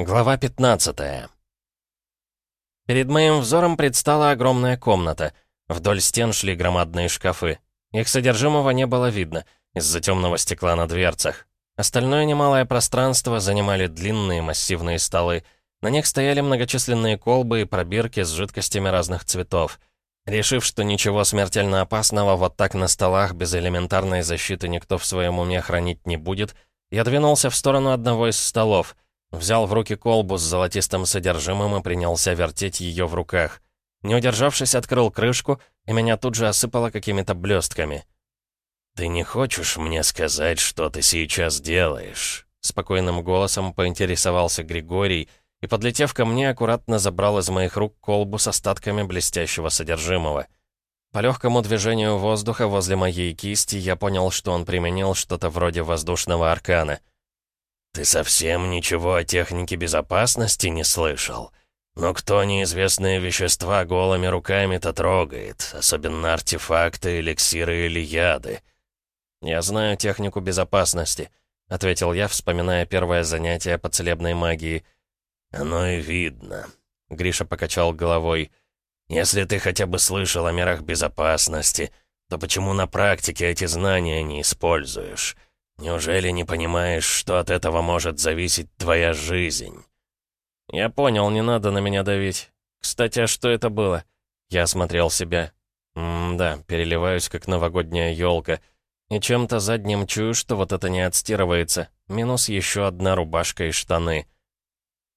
Глава 15 Перед моим взором предстала огромная комната. Вдоль стен шли громадные шкафы. Их содержимого не было видно из-за темного стекла на дверцах. Остальное немалое пространство занимали длинные массивные столы. На них стояли многочисленные колбы и пробирки с жидкостями разных цветов. Решив, что ничего смертельно опасного вот так на столах без элементарной защиты никто в своем уме хранить не будет, я двинулся в сторону одного из столов — Взял в руки колбу с золотистым содержимым и принялся вертеть ее в руках. Не удержавшись, открыл крышку, и меня тут же осыпало какими-то блестками. «Ты не хочешь мне сказать, что ты сейчас делаешь?» Спокойным голосом поинтересовался Григорий и, подлетев ко мне, аккуратно забрал из моих рук колбу с остатками блестящего содержимого. По легкому движению воздуха возле моей кисти я понял, что он применил что-то вроде воздушного аркана — «Ты совсем ничего о технике безопасности не слышал? Но кто неизвестные вещества голыми руками-то трогает, особенно артефакты, эликсиры или яды?» «Я знаю технику безопасности», — ответил я, вспоминая первое занятие по целебной магии. «Оно и видно», — Гриша покачал головой. «Если ты хотя бы слышал о мерах безопасности, то почему на практике эти знания не используешь?» Неужели не понимаешь, что от этого может зависеть твоя жизнь?» «Я понял, не надо на меня давить. Кстати, а что это было?» Я осмотрел себя. М-да, переливаюсь, как новогодняя елка. И чем-то задним чую, что вот это не отстирывается. Минус еще одна рубашка и штаны.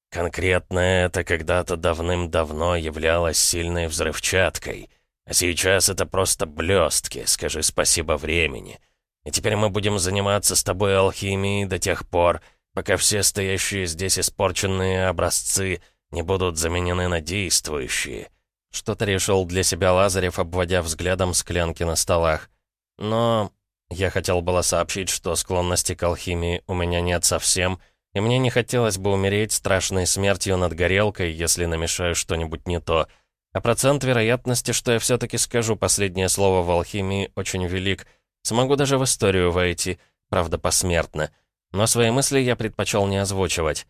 «Конкретно это когда-то давным-давно являлось сильной взрывчаткой. А сейчас это просто блестки, скажи спасибо времени». И теперь мы будем заниматься с тобой алхимией до тех пор, пока все стоящие здесь испорченные образцы не будут заменены на действующие». Что-то решил для себя Лазарев, обводя взглядом склянки на столах. Но я хотел было сообщить, что склонности к алхимии у меня нет совсем, и мне не хотелось бы умереть страшной смертью над горелкой, если намешаю что-нибудь не то. А процент вероятности, что я все-таки скажу последнее слово в алхимии, очень велик — Смогу даже в историю войти, правда, посмертно. Но свои мысли я предпочел не озвучивать.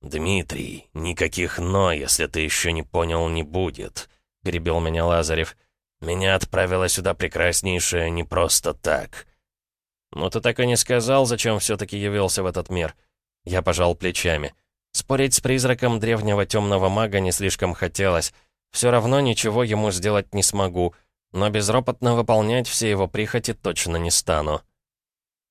«Дмитрий, никаких «но», если ты еще не понял, не будет», — перебил меня Лазарев. «Меня отправила сюда прекраснейшая не просто так». «Ну ты так и не сказал, зачем все-таки явился в этот мир?» Я пожал плечами. Спорить с призраком древнего темного мага не слишком хотелось. Все равно ничего ему сделать не смогу, но безропотно выполнять все его прихоти точно не стану.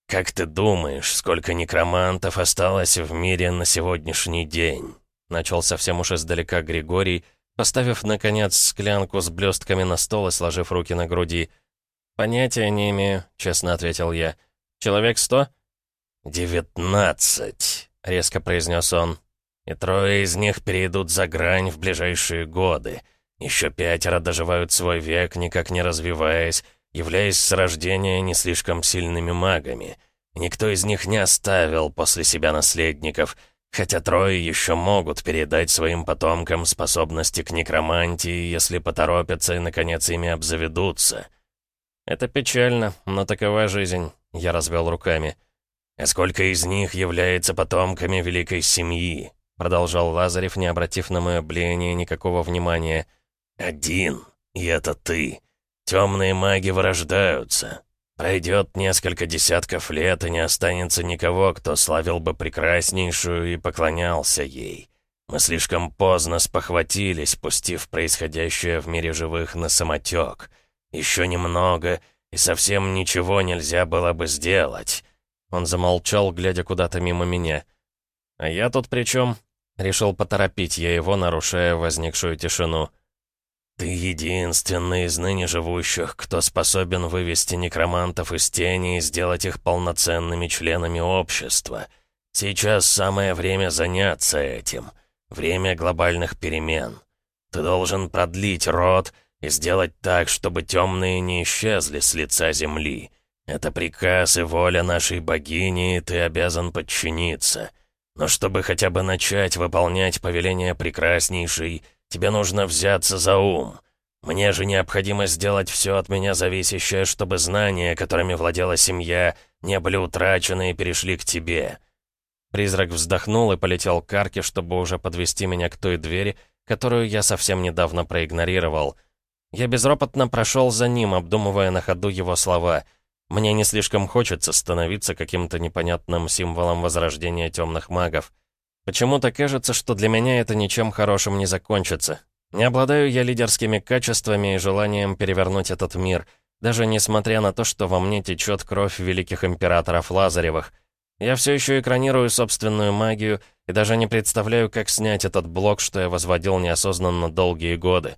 «Как ты думаешь, сколько некромантов осталось в мире на сегодняшний день?» Начал совсем уж издалека Григорий, поставив, наконец, склянку с блестками на стол и сложив руки на груди. «Понятия не имею», — честно ответил я. «Человек сто?» «Девятнадцать», — резко произнес он. «И трое из них перейдут за грань в ближайшие годы. Еще пятеро доживают свой век, никак не развиваясь, являясь с рождения не слишком сильными магами. Никто из них не оставил после себя наследников, хотя трое еще могут передать своим потомкам способности к некромантии, если поторопятся и, наконец, ими обзаведутся. «Это печально, но такова жизнь», — я развел руками. «А сколько из них является потомками великой семьи?» — продолжал Лазарев, не обратив на мое блеяние никакого внимания — «Один, и это ты. Темные маги вырождаются. Пройдет несколько десятков лет, и не останется никого, кто славил бы прекраснейшую и поклонялся ей. Мы слишком поздно спохватились, пустив происходящее в мире живых на самотек. Еще немного, и совсем ничего нельзя было бы сделать». Он замолчал, глядя куда-то мимо меня. «А я тут при чем? Решил поторопить я его, нарушая возникшую тишину. «Ты единственный из ныне живущих, кто способен вывести некромантов из тени и сделать их полноценными членами общества. Сейчас самое время заняться этим. Время глобальных перемен. Ты должен продлить род и сделать так, чтобы темные не исчезли с лица земли. Это приказ и воля нашей богини, и ты обязан подчиниться. Но чтобы хотя бы начать выполнять повеление прекраснейшей, Тебе нужно взяться за ум. Мне же необходимо сделать все от меня зависящее, чтобы знания, которыми владела семья, не были утрачены и перешли к тебе». Призрак вздохнул и полетел к арке, чтобы уже подвести меня к той двери, которую я совсем недавно проигнорировал. Я безропотно прошел за ним, обдумывая на ходу его слова. Мне не слишком хочется становиться каким-то непонятным символом возрождения темных магов. Почему-то кажется, что для меня это ничем хорошим не закончится. Не обладаю я лидерскими качествами и желанием перевернуть этот мир, даже несмотря на то, что во мне течет кровь великих императоров Лазаревых. Я все еще экранирую собственную магию и даже не представляю, как снять этот блок, что я возводил неосознанно долгие годы.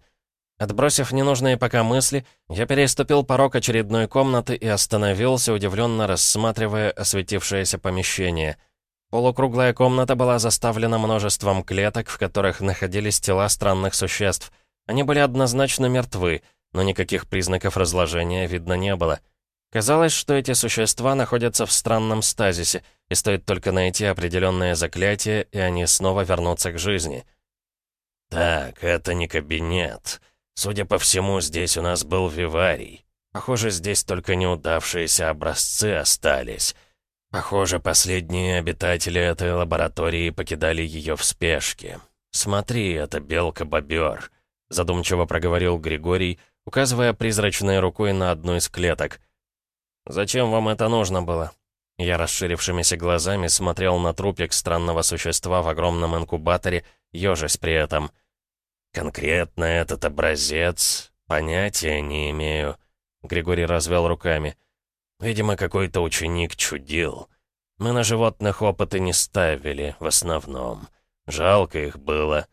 Отбросив ненужные пока мысли, я переступил порог очередной комнаты и остановился, удивленно рассматривая осветившееся помещение — Полукруглая комната была заставлена множеством клеток, в которых находились тела странных существ. Они были однозначно мертвы, но никаких признаков разложения видно не было. Казалось, что эти существа находятся в странном стазисе, и стоит только найти определенное заклятие, и они снова вернутся к жизни. «Так, это не кабинет. Судя по всему, здесь у нас был виварий. Похоже, здесь только неудавшиеся образцы остались». Похоже, последние обитатели этой лаборатории покидали ее в спешке. «Смотри, это белка-бобер», — задумчиво проговорил Григорий, указывая призрачной рукой на одну из клеток. «Зачем вам это нужно было?» Я расширившимися глазами смотрел на трупик странного существа в огромном инкубаторе, ежась при этом. «Конкретно этот образец понятия не имею», — Григорий развел руками. Видимо, какой-то ученик чудил. Мы на животных опыты не ставили, в основном. Жалко их было.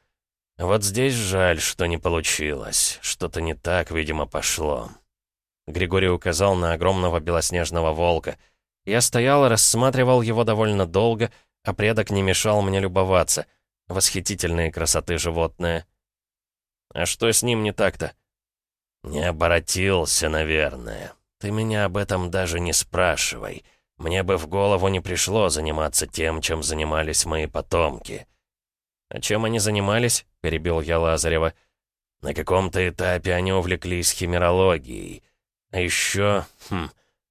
Вот здесь жаль, что не получилось. Что-то не так, видимо, пошло. Григорий указал на огромного белоснежного волка. Я стоял и рассматривал его довольно долго, а предок не мешал мне любоваться. Восхитительные красоты животное. А что с ним не так-то? Не оборотился, наверное. «Ты меня об этом даже не спрашивай. Мне бы в голову не пришло заниматься тем, чем занимались мои потомки». «А чем они занимались?» — перебил я Лазарева. «На каком-то этапе они увлеклись химерологией. А еще, хм,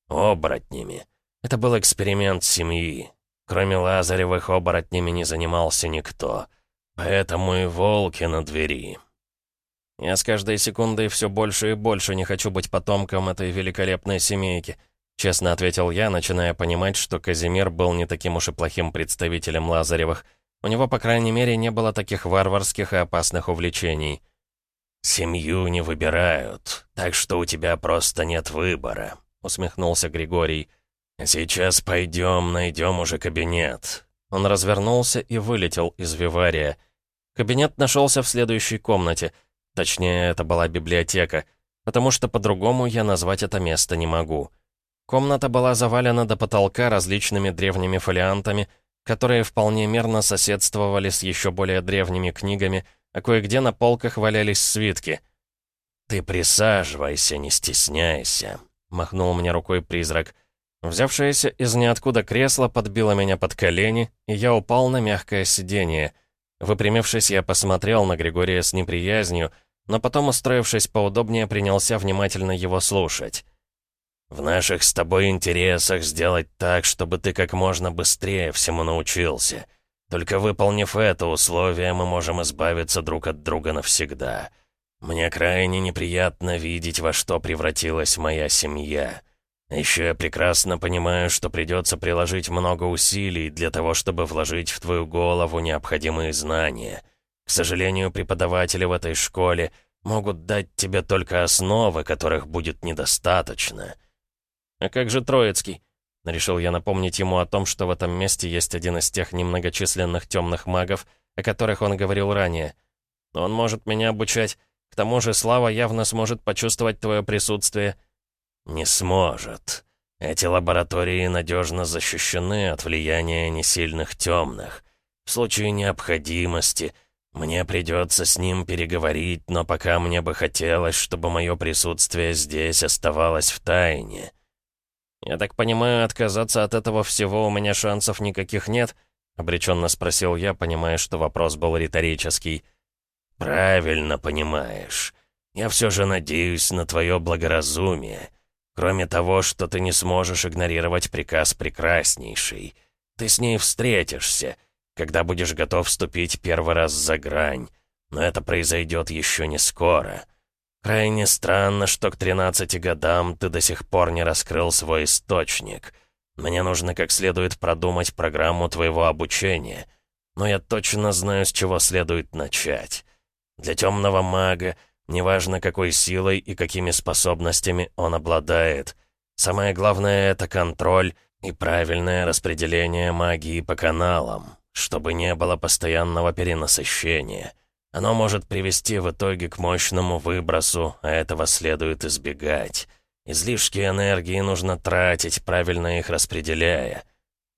оборотнями. Это был эксперимент семьи. Кроме Лазаревых, оборотнями не занимался никто. Поэтому и волки на двери. Я с каждой секундой все больше и больше не хочу быть потомком этой великолепной семейки», честно ответил я, начиная понимать, что Казимир был не таким уж и плохим представителем Лазаревых. У него, по крайней мере, не было таких варварских и опасных увлечений. «Семью не выбирают, так что у тебя просто нет выбора», — усмехнулся Григорий. «Сейчас пойдем, найдем уже кабинет». Он развернулся и вылетел из вивария. Кабинет нашелся в следующей комнате — Точнее, это была библиотека, потому что по-другому я назвать это место не могу. Комната была завалена до потолка различными древними фолиантами, которые вполне мерно соседствовали с еще более древними книгами, а кое-где на полках валялись свитки. «Ты присаживайся, не стесняйся», — махнул мне рукой призрак. Взявшееся из ниоткуда кресло подбило меня под колени, и я упал на мягкое сиденье. Выпрямившись, я посмотрел на Григория с неприязнью, но потом, устроившись поудобнее, принялся внимательно его слушать. «В наших с тобой интересах сделать так, чтобы ты как можно быстрее всему научился. Только выполнив это условие, мы можем избавиться друг от друга навсегда. Мне крайне неприятно видеть, во что превратилась моя семья». Еще я прекрасно понимаю, что придется приложить много усилий для того, чтобы вложить в твою голову необходимые знания. К сожалению, преподаватели в этой школе могут дать тебе только основы, которых будет недостаточно. А как же Троицкий? Решил я напомнить ему о том, что в этом месте есть один из тех немногочисленных темных магов, о которых он говорил ранее. Он может меня обучать. К тому же Слава явно сможет почувствовать твое присутствие — «Не сможет. Эти лаборатории надежно защищены от влияния несильных темных. В случае необходимости мне придется с ним переговорить, но пока мне бы хотелось, чтобы мое присутствие здесь оставалось в тайне». «Я так понимаю, отказаться от этого всего у меня шансов никаких нет?» — обреченно спросил я, понимая, что вопрос был риторический. «Правильно понимаешь. Я все же надеюсь на твое благоразумие». Кроме того, что ты не сможешь игнорировать приказ прекраснейший. ты с ней встретишься, когда будешь готов вступить первый раз за грань. Но это произойдет еще не скоро. Крайне странно, что к 13 годам ты до сих пор не раскрыл свой источник. Мне нужно как следует продумать программу твоего обучения. Но я точно знаю, с чего следует начать. Для темного мага, неважно какой силой и какими способностями он обладает, самое главное — это контроль и правильное распределение магии по каналам, чтобы не было постоянного перенасыщения. Оно может привести в итоге к мощному выбросу, а этого следует избегать. Излишки энергии нужно тратить, правильно их распределяя.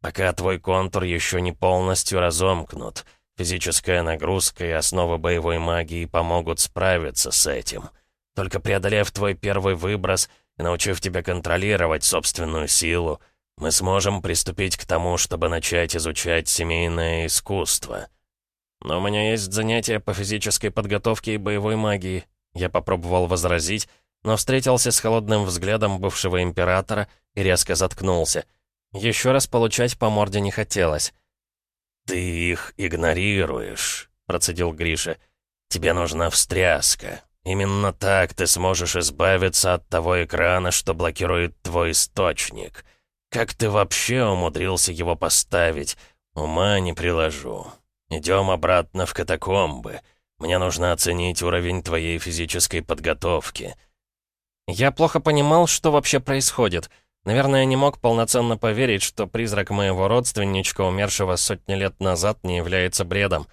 Пока твой контур еще не полностью разомкнут, физическая нагрузка и основы боевой магии помогут справиться с этим. Только преодолев твой первый выброс и научив тебя контролировать собственную силу, мы сможем приступить к тому, чтобы начать изучать семейное искусство. «Но у меня есть занятия по физической подготовке и боевой магии». Я попробовал возразить, но встретился с холодным взглядом бывшего императора и резко заткнулся. Еще раз получать по морде не хотелось. «Ты их игнорируешь», — процедил Гриша. «Тебе нужна встряска. Именно так ты сможешь избавиться от того экрана, что блокирует твой источник. Как ты вообще умудрился его поставить? Ума не приложу. «Идем обратно в катакомбы. Мне нужно оценить уровень твоей физической подготовки». Я плохо понимал, что вообще происходит. Наверное, не мог полноценно поверить, что призрак моего родственничка, умершего сотни лет назад, не является бредом.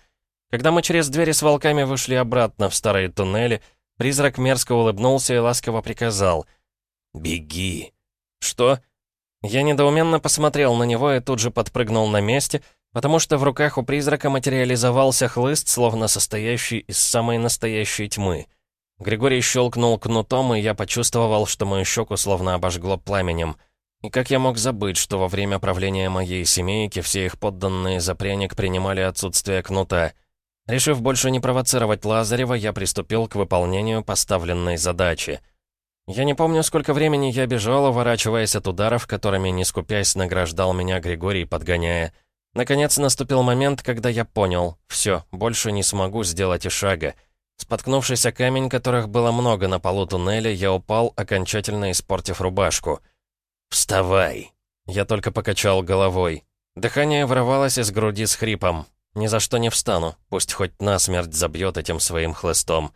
Когда мы через двери с волками вышли обратно в старые туннели, призрак мерзко улыбнулся и ласково приказал «Беги!» «Что?» Я недоуменно посмотрел на него и тут же подпрыгнул на месте, потому что в руках у призрака материализовался хлыст, словно состоящий из самой настоящей тьмы. Григорий щелкнул кнутом, и я почувствовал, что мою щеку словно обожгло пламенем. И как я мог забыть, что во время правления моей семейки все их подданные за пряник принимали отсутствие кнута? Решив больше не провоцировать Лазарева, я приступил к выполнению поставленной задачи. Я не помню, сколько времени я бежал, уворачиваясь от ударов, которыми, не скупясь, награждал меня Григорий, подгоняя. Наконец наступил момент, когда я понял, все, больше не смогу сделать и шага. Споткнувшись о камень, которых было много на полу туннеля, я упал, окончательно испортив рубашку. «Вставай!» Я только покачал головой. Дыхание вырывалось из груди с хрипом. Ни за что не встану, пусть хоть насмерть забьет этим своим хлыстом.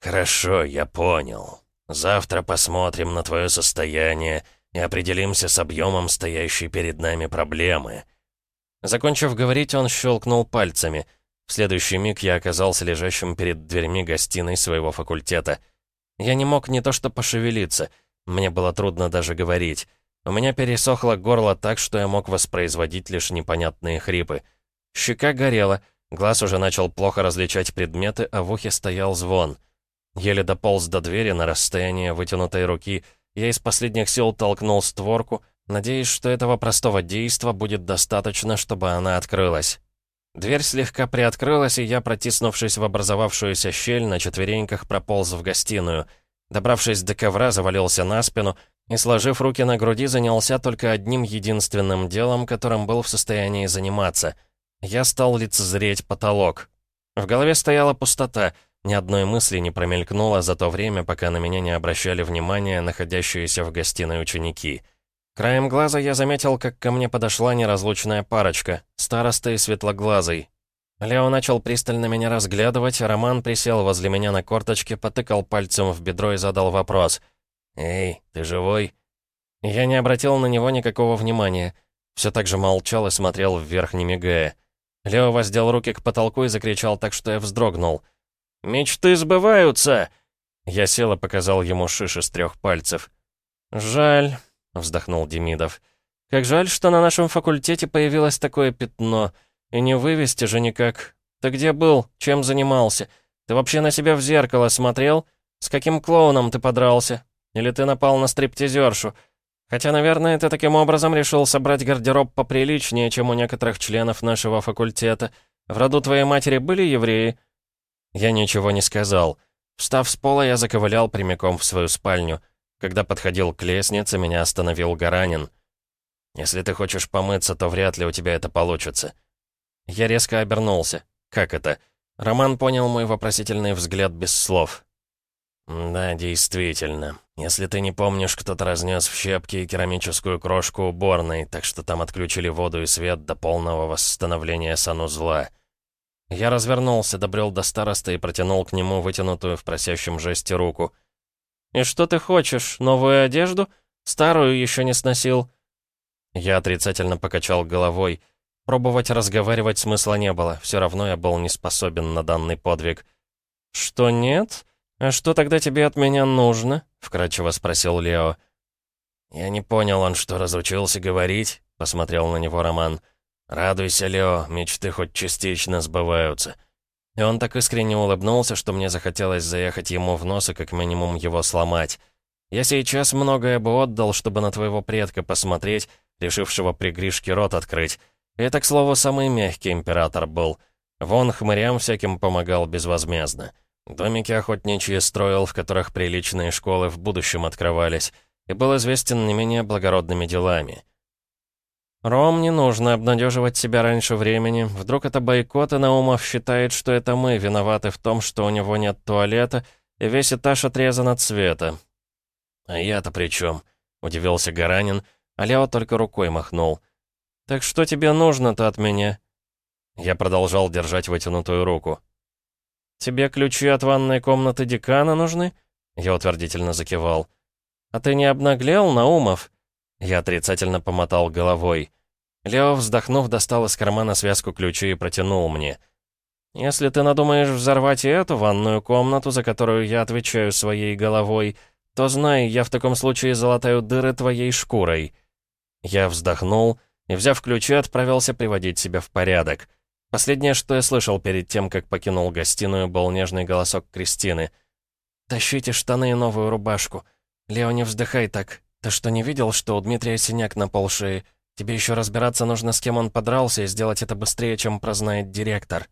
«Хорошо, я понял. Завтра посмотрим на твое состояние и определимся с объемом стоящей перед нами проблемы». Закончив говорить, он щелкнул пальцами. В следующий миг я оказался лежащим перед дверьми гостиной своего факультета. Я не мог не то что пошевелиться, мне было трудно даже говорить. У меня пересохло горло так, что я мог воспроизводить лишь непонятные хрипы. Щека горела, глаз уже начал плохо различать предметы, а в ухе стоял звон. Еле дополз до двери на расстояние вытянутой руки, я из последних сил толкнул створку — Надеюсь, что этого простого действа будет достаточно, чтобы она открылась. Дверь слегка приоткрылась, и я, протиснувшись в образовавшуюся щель, на четвереньках прополз в гостиную. Добравшись до ковра, завалился на спину и, сложив руки на груди, занялся только одним единственным делом, которым был в состоянии заниматься. Я стал лицезреть потолок. В голове стояла пустота, ни одной мысли не промелькнуло за то время, пока на меня не обращали внимания находящиеся в гостиной ученики — Краем глаза я заметил, как ко мне подошла неразлучная парочка, староста и светлоглазый. Лео начал пристально меня разглядывать, а Роман присел возле меня на корточке, потыкал пальцем в бедро и задал вопрос. «Эй, ты живой?» Я не обратил на него никакого внимания. Все так же молчал и смотрел вверх, не мигая. Лео воздел руки к потолку и закричал так, что я вздрогнул. «Мечты сбываются!» Я сел и показал ему шиш из трех пальцев. «Жаль», — вздохнул Демидов. «Как жаль, что на нашем факультете появилось такое пятно. И не вывести же никак. Ты где был? Чем занимался? Ты вообще на себя в зеркало смотрел? С каким клоуном ты подрался? Или ты напал на стриптизершу? Хотя, наверное, ты таким образом решил собрать гардероб поприличнее, чем у некоторых членов нашего факультета. В роду твоей матери были евреи?» Я ничего не сказал. Встав с пола, я заковылял прямиком в свою спальню. Когда подходил к лестнице, меня остановил Гаранин. Если ты хочешь помыться, то вряд ли у тебя это получится». Я резко обернулся. «Как это?» Роман понял мой вопросительный взгляд без слов. «Да, действительно. Если ты не помнишь, кто-то разнес в щепки керамическую крошку уборной, так что там отключили воду и свет до полного восстановления санузла». Я развернулся, добрел до староста и протянул к нему вытянутую в просящем жесте руку. «И что ты хочешь? Новую одежду? Старую еще не сносил?» Я отрицательно покачал головой. Пробовать разговаривать смысла не было, все равно я был не способен на данный подвиг. «Что нет? А что тогда тебе от меня нужно?» — вкратчиво спросил Лео. «Я не понял, он что, разучился говорить?» — посмотрел на него Роман. «Радуйся, Лео, мечты хоть частично сбываются». И он так искренне улыбнулся, что мне захотелось заехать ему в нос и как минимум его сломать. Я сейчас многое бы отдал, чтобы на твоего предка посмотреть, решившего при Гришке рот открыть. И это, к слову, самый мягкий император был. Вон хмырям всяким помогал безвозмездно. Домики охотничьи строил, в которых приличные школы в будущем открывались, и был известен не менее благородными делами. «Ром, не нужно обнадеживать себя раньше времени. Вдруг это бойкот, и Наумов считает, что это мы виноваты в том, что у него нет туалета, и весь этаж отрезан от света». «А я-то при чем?» — удивился Гаранин, а Лео только рукой махнул. «Так что тебе нужно-то от меня?» Я продолжал держать вытянутую руку. «Тебе ключи от ванной комнаты декана нужны?» Я утвердительно закивал. «А ты не обнаглел, Наумов?» Я отрицательно помотал головой. Лео, вздохнув, достал из кармана связку ключей и протянул мне. «Если ты надумаешь взорвать и эту ванную комнату, за которую я отвечаю своей головой, то знай, я в таком случае залатаю дыры твоей шкурой». Я вздохнул и, взяв ключи, отправился приводить себя в порядок. Последнее, что я слышал перед тем, как покинул гостиную, был нежный голосок Кристины. «Тащите штаны и новую рубашку. Лео, не вздыхай так. Ты что, не видел, что у Дмитрия синяк на полшеи? Тебе еще разбираться нужно, с кем он подрался, и сделать это быстрее, чем прознает директор».